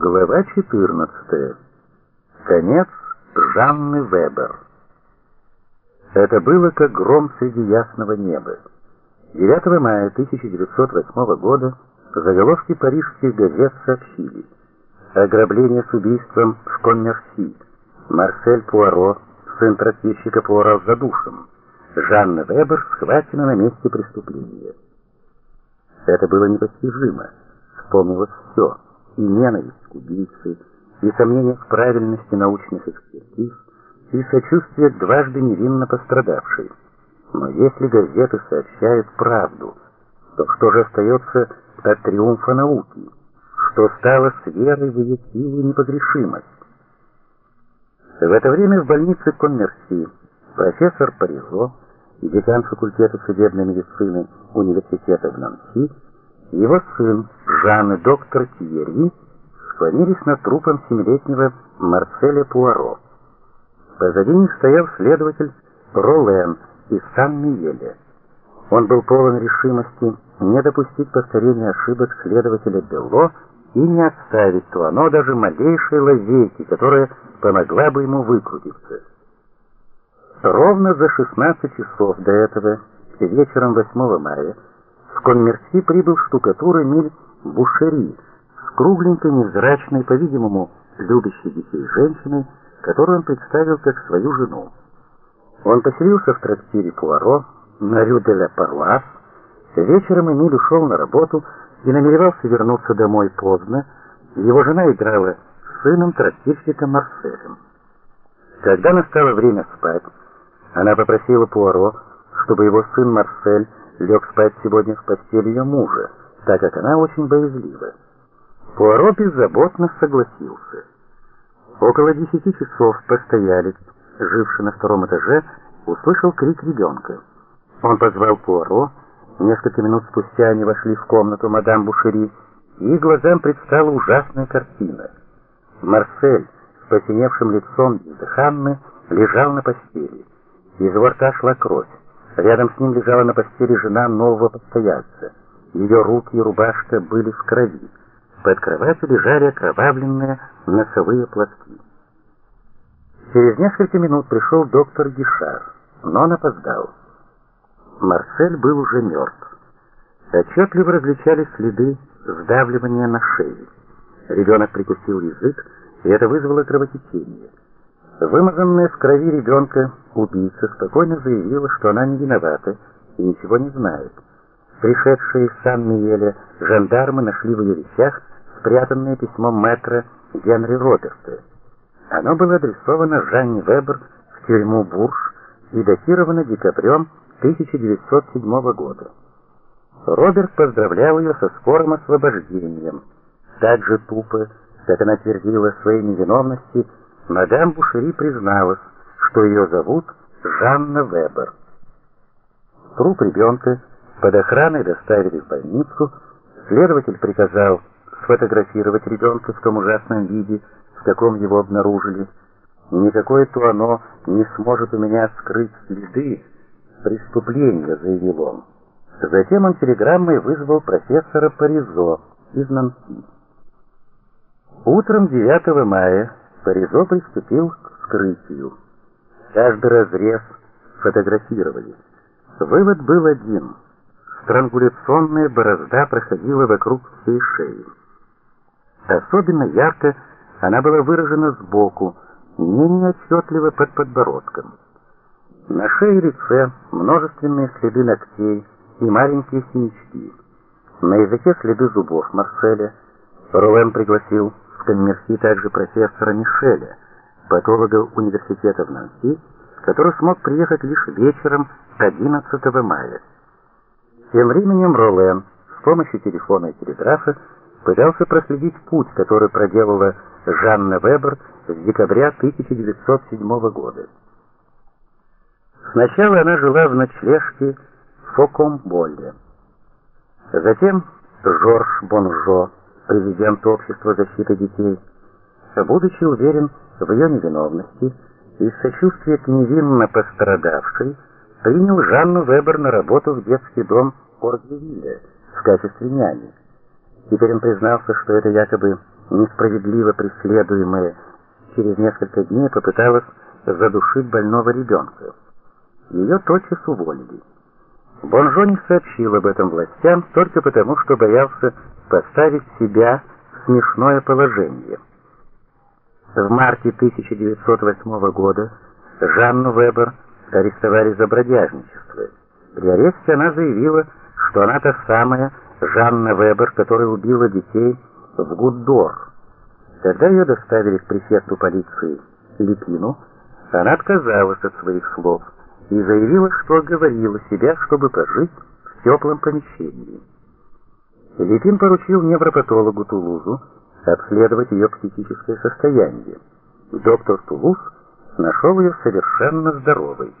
Глава 14. Конец Жанны Вебер. Это было как гром среди ясного неба. 9 мая 1908 года заголовки парижских газет сообщили: ограбление с убийством в Конмерси. Марсель Пуаро, сын трактирщика Пуаро, задушен. Жанна Вебер схвачена на месте преступления. Это было непостижимо. Вспомнилось все: и ненависть к убийце, и сомнения в правильности научных экспертиз, и сочувствие дважды невинно пострадавшей. Но если газеты сообщают правду, то что же остается от триумфа науки? Что стало с верой в ее силу и непогрешимость? В это время в больнице Конмерси профессор Паризо и декан факультета судебной медицины университета в Нанси, его сын Жан и доктор Тьерри склонились над трупом семилетнего Марселя Пуаро. Позади них стоял следователь Ролен из Сан-Миеля. Он был полон решимости не допустить повторения ошибок следователя Белло и не оставить то оно даже малейшей лазейки, которая помогла бы ему выкрутиться. Ровно за 16 часов до этого, вечером 8 мая, в Конмерси прибыл штукатур Эмиль Бушери с кругленькой, невзрачной, по-видимому, любящей детей женщиной, которую он представил как свою жену. Он поселился в трактире Пуаро на Рю-де-ля-Паруас. Вечером Эмиль ушел на работу и намеревался вернуться домой поздно. Его жена играла с сыном трактирщика Марселем. Когда настало время спать, она попросила Пуаро, чтобы его сын Марсель лег спать сегодня в постели ее мужа, так как она очень боязлива. Пуаро беззаботно согласился. Около десяти часов постоялец, живший на втором этаже, услышал крик ребенка. Он позвал Пуаро. Несколько минут спустя они вошли в комнату мадам Бушери, и глазам предстала ужасная картина. Марсель с посиневшим лицом бездыханный лежал на постели. Из его рта шла кровь. Рядом с ним лежала на постели жена нового постояльца. Ее руки и рубашка были в крови. Под кроватью лежали окровавленные носовые платки. Через несколько минут пришел доктор Гишар, но он опоздал. Марсель был уже мертв. Отчетливо различались следы сдавливания на шее. Ребенок прикусил язык, и это вызвало кровотечение. Вымазанная в крови ребенка убийца спокойно заявила, что она не виновата и ничего не знает. Пришедшие из Сан-Миеля жандармы нашли в ее вещах спрятанное письмо мэтра Генри Роберта. Оно было адресовано Жанне Вебер в тюрьму Бурж и датировано декабрем 1907 года. Роберт поздравлял ее со скорым освобождением. Так же тупо, как она твердила своей невиновности, мадам Бушери призналась, что ее зовут Жанна Вебер. Труп ребенка под охраной доставили в больницу. Следователь приказал сфотографировать ребенка в том ужасном виде, в каком его обнаружили. Никакое туано не сможет у меня скрыть следы преступления, заявил он. Затем он телеграммой вызвал профессора Паризо из Нанси. Утром 9 мая Паризо приступил к вскрытию. Каждый разрез фотографировали. Вывод был один. Странгуляционная борозда проходила вокруг всей шеи. Особенно ярко она была выражена сбоку, не неотчетливо под подбородком. На шее и лице множественные следы ногтей и маленькие синячки. На языке следы зубов Марселя. Ролен пригласил в Конмерси также профессора Мишеля, патолога университета в Нанси, который смог приехать лишь вечером 11 мая. Тем временем Ролен с помощью телефона и телеграфа пытался проследить путь, который проделала Жанна Вебер с декабря 1907 года. Сначала она жила в ночлежке Фокомболле. Затем Жорж Бонжо, президент общества защиты детей, будучи уверен в ее невиновности и сочувствия к невинно пострадавшей, принял Жанну Вебер на работу в детский дом Оргевилля в качестве няни. Теперь он признался, что это якобы несправедливо преследуемая, через несколько дней попыталась задушить больного ребенка. Ее тотчас уволили. Бонжо не сообщил об этом властям только потому, что боялся поставить себя в смешное положение. В марте 1908 года Жанну Вебер арестовали за бродяжничество. При аресте она заявила, что она та самая Жанна Вебер, которая убила детей в Гуддор. Когда ее доставили к префекту полиции Липину, она отказалась от своих слов и заявила, что оговорила себя, чтобы пожить в теплом помещении. Липин поручил невропатологу Тулузу обследовать ее психическое состояние. Доктор Тулуз нашел ее совершенно здоровой.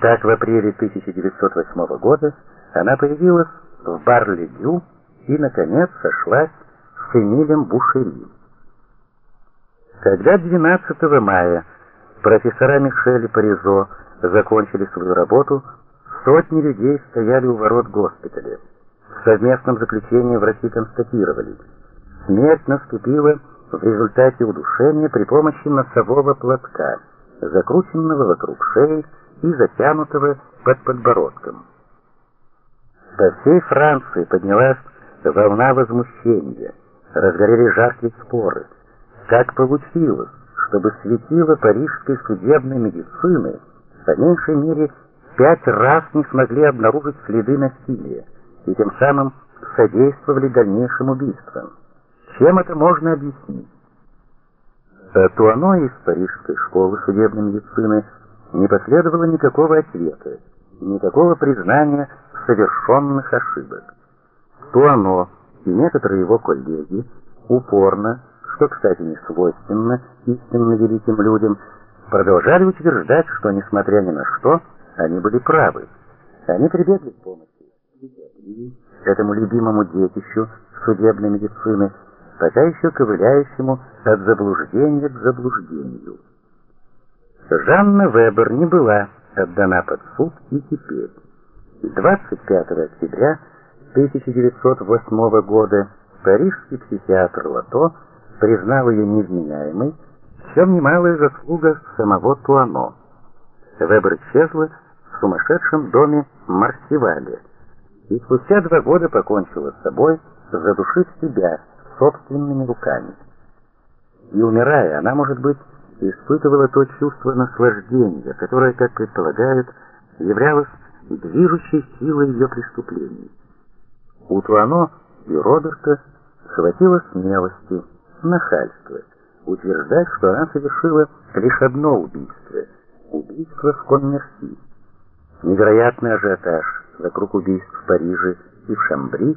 Так в апреле 1908 года она появилась в Барли-Дю и, наконец, сошлась с Эмилем Бушери. Когда 12 мая профессора Мишель Паризо закончили свою работу, сотни людей стояли у ворот госпиталя. В совместном заключении врачи констатировали, смерть наступила в результате удушения при помощи носового платка, закрученного вокруг шеи и затянутого под подбородком. По всей Франции поднялась волна возмущения, разгорелись жаркие споры. Как получилось, чтобы светило парижской судебной медицины по меньшей мере пять раз не смогли обнаружить следы насилия и тем самым содействовали дальнейшим убийствам? Чем это можно объяснить? Туано из парижской школы судебной медицины не последовало никакого ответа, никакого признания совершенных ошибок. Туано и некоторые его коллеги упорно, что, кстати, не свойственно истинно великим людям, продолжали утверждать, что, несмотря ни на что, они были правы. Они прибегли к помощи этому любимому детищу судебной медицины, пока еще ковыляющему от заблуждения к заблуждению. Жанна Вебер не была отдана под суд и теперь. 25 октября 1908 года парижский психиатр Лато признал ее невменяемой, чем немалая заслуга самого Туано. Вебер исчезла в сумасшедшем доме Марсивале и спустя два года покончила с собой, задушив себя собственными руками. И умирая, она, может быть, испытывала то чувство наслаждения, которое, как предполагают, являлось движущей силой ее преступлений. У Туано и Роберта хватило смелости, нахальства, утверждать, что она совершила лишь одно убийство – убийство в Конмерси. Невероятный ажиотаж вокруг убийств в Париже и в Шамбри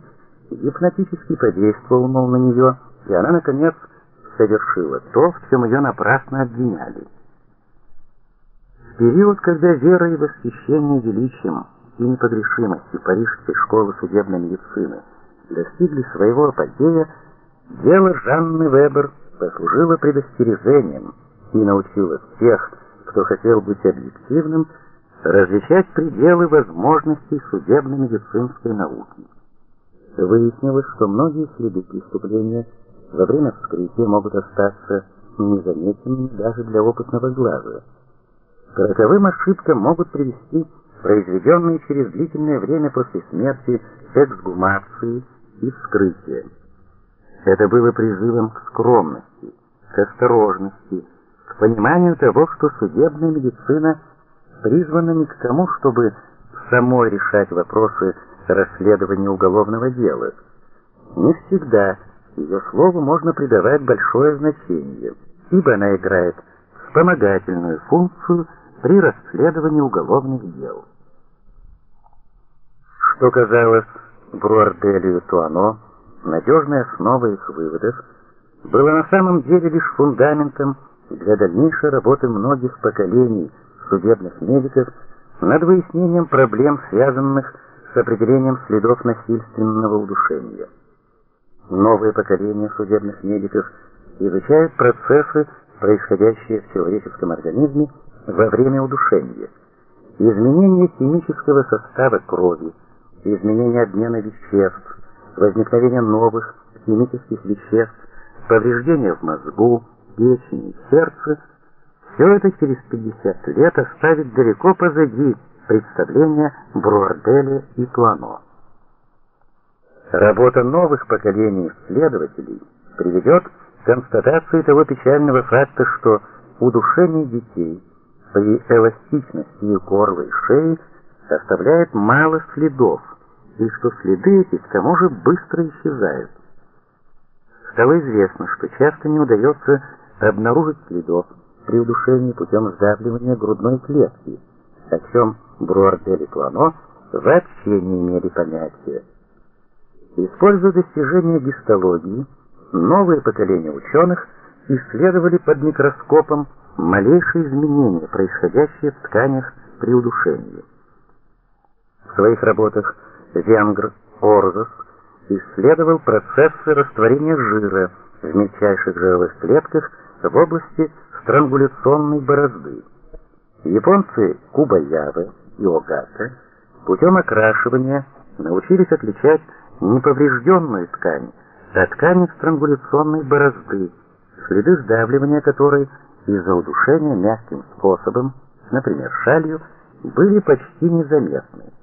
гипнотически подействовал, мол, на нее, и она, наконец, совершила то, в чем ее напрасно обвиняли. В период, когда вера и восхищение величием и непогрешимостью Парижской школы судебной медицины достигли своего апогея, дело Жанны Вебер послужило предостережением и научило тех, кто хотел быть объективным, различать пределы возможностей судебно-медицинской науки. Выяснилось, что многие следы преступления во время вскрытия могут остаться незаметными даже для опытного глаза. К роковым ошибкам могут привести произведенные через длительное время после смерти эксгумации и вскрытия. Это было призывом к скромности, к осторожности, к пониманию того, что судебная медицина призвана не к тому, чтобы самой решать вопросы расследования уголовного дела. Не всегда ее слову можно придавать большое значение, ибо она играет вспомогательную функцию при расследовании уголовных дел. Что казалось Бруарделю Туано надежной основой их выводов, было на самом деле лишь фундаментом для дальнейшей работы многих поколений судебных медиков над выяснением проблем, связанных с определением следов насильственного удушения. Новые поколения судебных медиков изучают процессы, происходящие в человеческом организме во время удушения. Изменение химического состава крови, изменение обмена веществ, возникновение новых химических веществ повреждения в мозгу, печени, сердце, все это через 50 лет оставит далеко позади представления Бруарделя и Туано. Работа новых поколений исследователей приведет к констатации того печального факта, что удушение детей при эластичности горла и шеи оставляет мало следов, и что следы эти к тому же быстро исчезают. Стало известно, что часто не удается обнаружить следов при удушении путем сдавливания грудной клетки, о чем Бруардель и Плано вообще не имели понятия. Используя достижения гистологии, новые поколения ученых исследовали под микроскопом малейшие изменения, происходящие в тканях при удушении. В своих работах Венгр Орзос исследовал процессы растворения жира в мельчайших жировых клетках в области странгуляционной борозды. Японцы Кубаявы и Огата путем окрашивания научились отличать неповрежденную ткань от ткани странгуляционной борозды, следы сдавливания которой из-за удушения мягким способом, например, шалью, были почти незаметны.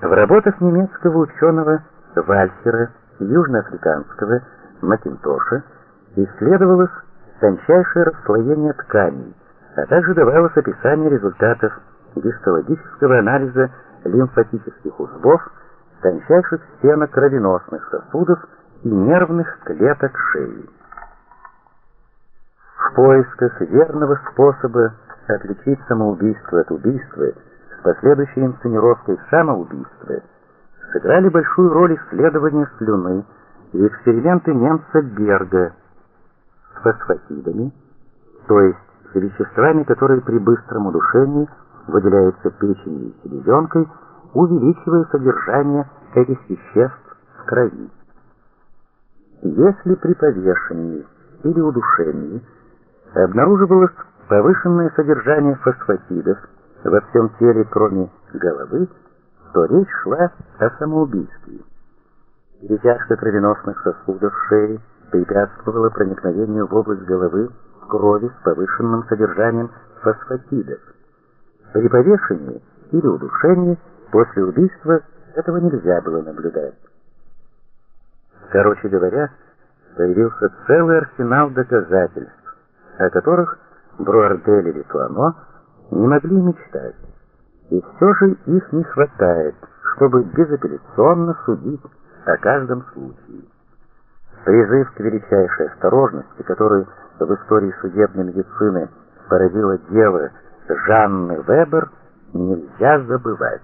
В работах немецкого ученого Вальхера, южноафриканского Макинтоша исследовалось тончайшее расслоение тканей, а также давалось описание результатов гистологического анализа лимфатических узлов, тончайших стенок кровеносных сосудов и нервных клеток шеи. В поисках верного способа отличить самоубийство от убийства последующей инсценировкой самоубийства сыграли большую роль исследования слюны и эксперименты немца Берга с фосфатидами, то есть с веществами, которые при быстром удушении выделяются печенью и селезенкой, увеличивая содержание этих веществ в крови. Если при повешении или удушении обнаруживалось повышенное содержание фосфатидов во всем теле, кроме головы, то речь шла о самоубийстве. Перетяжка кровеносных сосудов шеи препятствовала проникновению в область головы крови с повышенным содержанием фосфатидов. При повешении или удушении после убийства этого нельзя было наблюдать. Короче говоря, появился целый арсенал доказательств, о которых Бруардель и Туано не могли мечтать. И все же их не хватает, чтобы безапелляционно судить о каждом случае. Призыв к величайшей осторожности, который в истории судебной медицины породило дело Жанны Вебер, нельзя забывать.